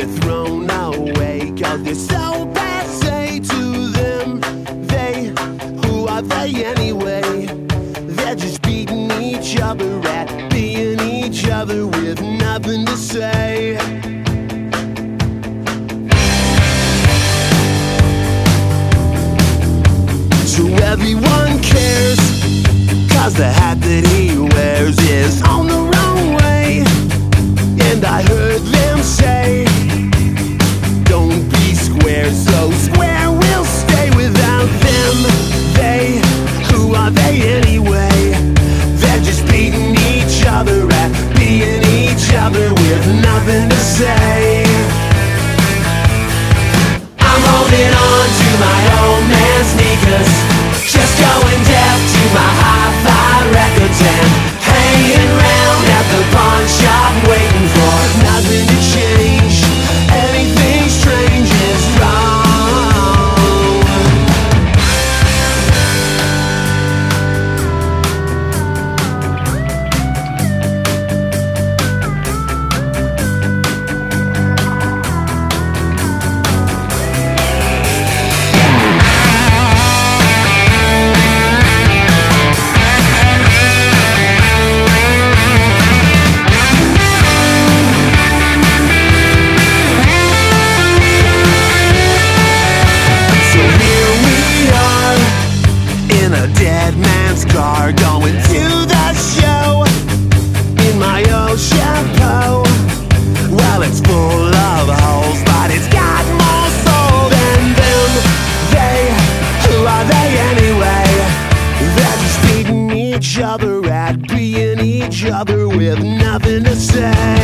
they're thrown away. Cause they're so passe to them. They, who are they anyway? They're just beating each other at being each other with nothing to say. So everyone cares. Cause the hat that he wears is on the nothing to say. I'm holding on to my old man sneakers. Just going deaf to my hi-fi records and say.